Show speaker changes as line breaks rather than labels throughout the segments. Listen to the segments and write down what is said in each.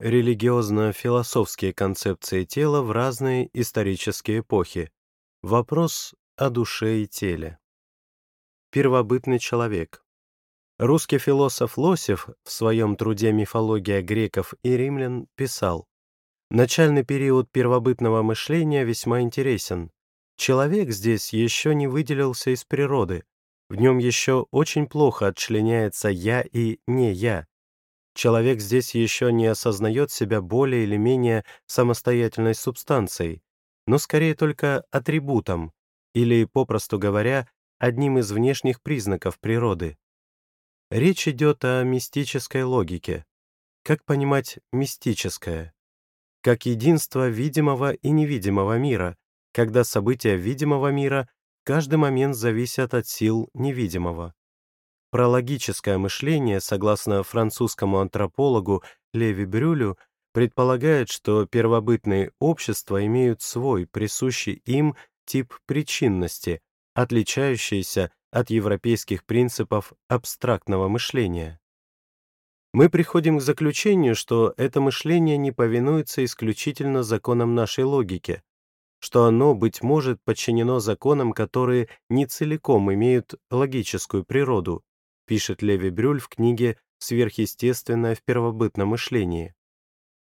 Религиозно-философские концепции тела в разные исторические эпохи. Вопрос о душе и теле. Первобытный человек. Русский философ Лосев в своем труде «Мифология греков и римлян» писал «Начальный период первобытного мышления весьма интересен. Человек здесь еще не выделился из природы, в нем еще очень плохо отчленяется «я» и «не я», Человек здесь еще не осознает себя более или менее самостоятельной субстанцией, но скорее только атрибутом, или, попросту говоря, одним из внешних признаков природы. Речь идет о мистической логике. Как понимать мистическое? Как единство видимого и невидимого мира, когда события видимого мира каждый момент зависят от сил невидимого. Прологическое мышление, согласно французскому антропологу Леви Брюлю, предполагает, что первобытные общества имеют свой, присущий им, тип причинности, отличающийся от европейских принципов абстрактного мышления. Мы приходим к заключению, что это мышление не повинуется исключительно законам нашей логики, что оно, быть может, подчинено законам, которые не целиком имеют логическую природу, пишет Леви Брюль в книге «Сверхъестественное в первобытном мышлении».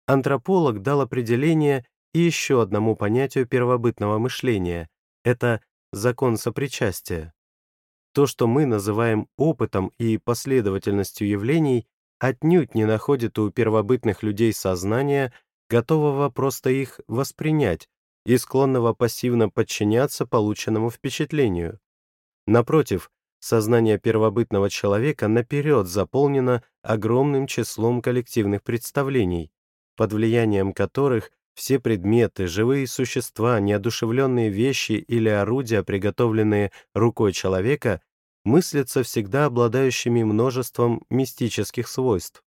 Антрополог дал определение и еще одному понятию первобытного мышления — это закон сопричастия. То, что мы называем опытом и последовательностью явлений, отнюдь не находит у первобытных людей сознания, готового просто их воспринять и склонного пассивно подчиняться полученному впечатлению. Напротив, Сознание первобытного человека наперед заполнено огромным числом коллективных представлений, под влиянием которых все предметы, живые существа, неодушевленные вещи или орудия, приготовленные рукой человека, мыслятся всегда обладающими множеством мистических свойств.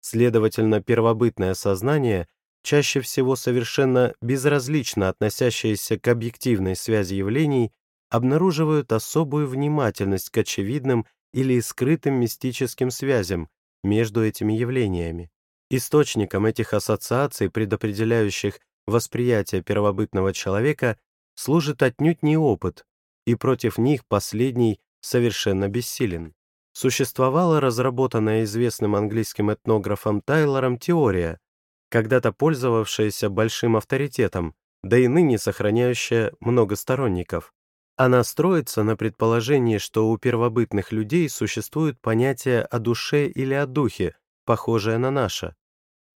Следовательно, первобытное сознание, чаще всего совершенно безразлично относящееся к объективной связи явлений, обнаруживают особую внимательность к очевидным или скрытым мистическим связям между этими явлениями. Источником этих ассоциаций, предопределяющих восприятие первобытного человека, служит отнюдь не опыт, и против них последний совершенно бессилен. Существовала разработанная известным английским этнографом Тайлором теория, когда-то пользовавшаяся большим авторитетом, да и ныне сохраняющая много сторонников. Она строится на предположении, что у первобытных людей существует понятие о душе или о духе, похожее на наше.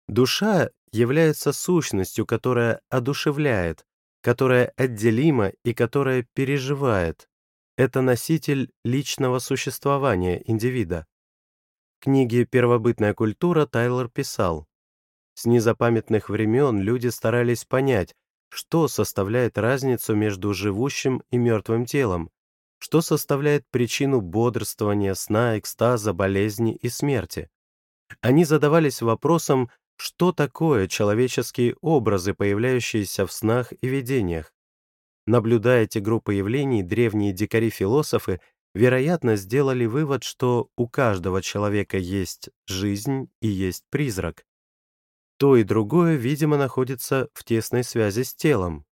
Душа является сущностью, которая одушевляет, которая отделима и которая переживает. Это носитель личного существования индивида. В книге «Первобытная культура» Тайлор писал, «С незапамятных времен люди старались понять, что составляет разницу между живущим и мертвым телом, что составляет причину бодрствования, сна, экстаза, болезни и смерти. Они задавались вопросом, что такое человеческие образы, появляющиеся в снах и видениях. Наблюдая эти группы явлений, древние дикари-философы, вероятно, сделали вывод, что у каждого человека есть жизнь и есть призрак. То и другое, видимо, находится в тесной связи с телом.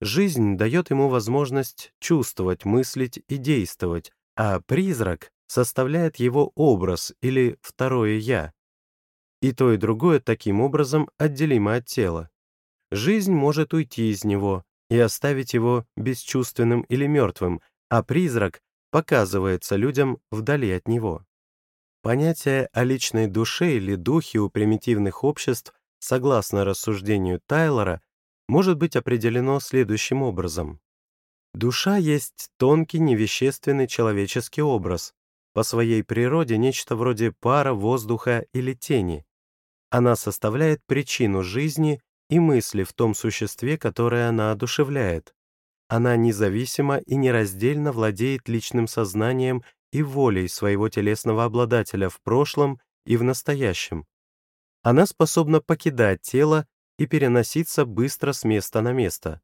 Жизнь дает ему возможность чувствовать, мыслить и действовать, а призрак составляет его образ или второе «я». И то, и другое таким образом отделимо от тела. Жизнь может уйти из него и оставить его бесчувственным или мертвым, а призрак показывается людям вдали от него. Понятие о личной душе или духе у примитивных обществ, согласно рассуждению Тайлора, может быть определено следующим образом. Душа есть тонкий невещественный человеческий образ, по своей природе нечто вроде пара, воздуха или тени. Она составляет причину жизни и мысли в том существе, которое она одушевляет. Она независимо и нераздельно владеет личным сознанием и волей своего телесного обладателя в прошлом и в настоящем. Она способна покидать тело и переноситься быстро с места на место.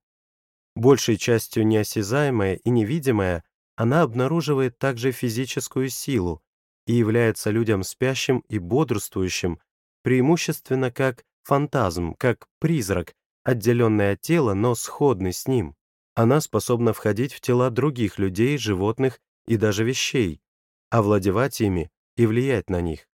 Большей частью неосязаемая и невидимая, она обнаруживает также физическую силу и является людям спящим и бодрствующим преимущественно как фантазм, как призрак, отделенный от тела, но сходный с ним. Она способна входить в тела других людей, животных и даже вещей, овладевать ими и влиять на них.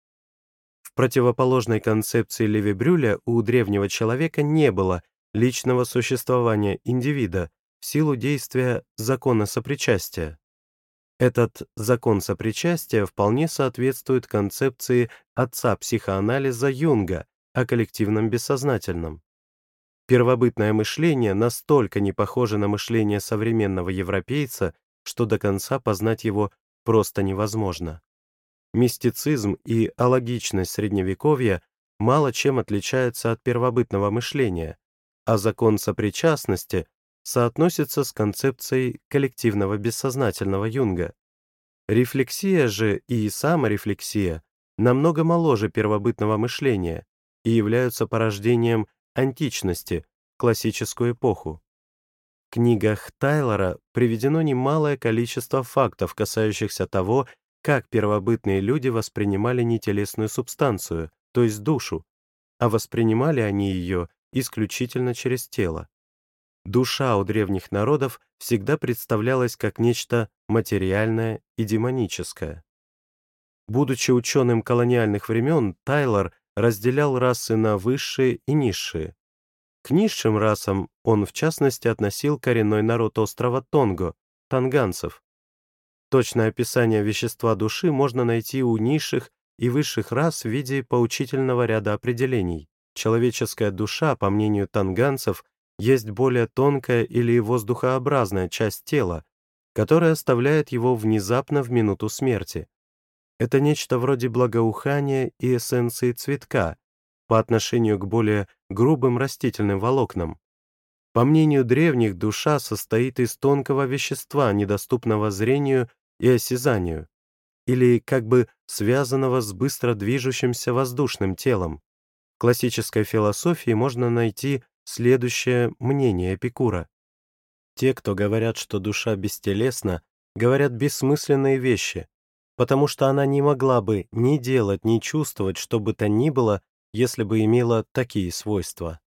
В противоположной концепции Леви Брюля у древнего человека не было личного существования индивида в силу действия закона сопричастия. Этот закон сопричастия вполне соответствует концепции отца психоанализа Юнга о коллективном бессознательном. Первобытное мышление настолько не похоже на мышление современного европейца, что до конца познать его просто невозможно. Мистицизм и алогичность Средневековья мало чем отличаются от первобытного мышления, а закон сопричастности соотносится с концепцией коллективного бессознательного Юнга. Рефлексия же и саморефлексия намного моложе первобытного мышления и являются порождением античности, классическую эпоху. Книгах Тайлора приведено немалое количество фактов, касающихся того, как первобытные люди воспринимали нетелесную субстанцию, то есть душу, а воспринимали они ее исключительно через тело. Душа у древних народов всегда представлялась как нечто материальное и демоническое. Будучи ученым колониальных времен, Тайлор разделял расы на высшие и низшие. К низшим расам он в частности относил коренной народ острова Тонго, танганцев. Точное описание вещества души можно найти у низших и высших рас в виде поучительного ряда определений. Человеческая душа, по мнению танганцев, есть более тонкая или воздухообразная часть тела, которая оставляет его внезапно в минуту смерти. Это нечто вроде благоухания и эссенции цветка по отношению к более грубым растительным волокнам. По мнению древних, душа состоит из тонкого вещества, недоступного зрению и осязанию, или как бы связанного с быстро движущимся воздушным телом. В классической философии можно найти следующее мнение Эпикура. Те, кто говорят, что душа бестелесна, говорят бессмысленные вещи, потому что она не могла бы ни делать, ни чувствовать что бы то ни было, если бы имела такие свойства.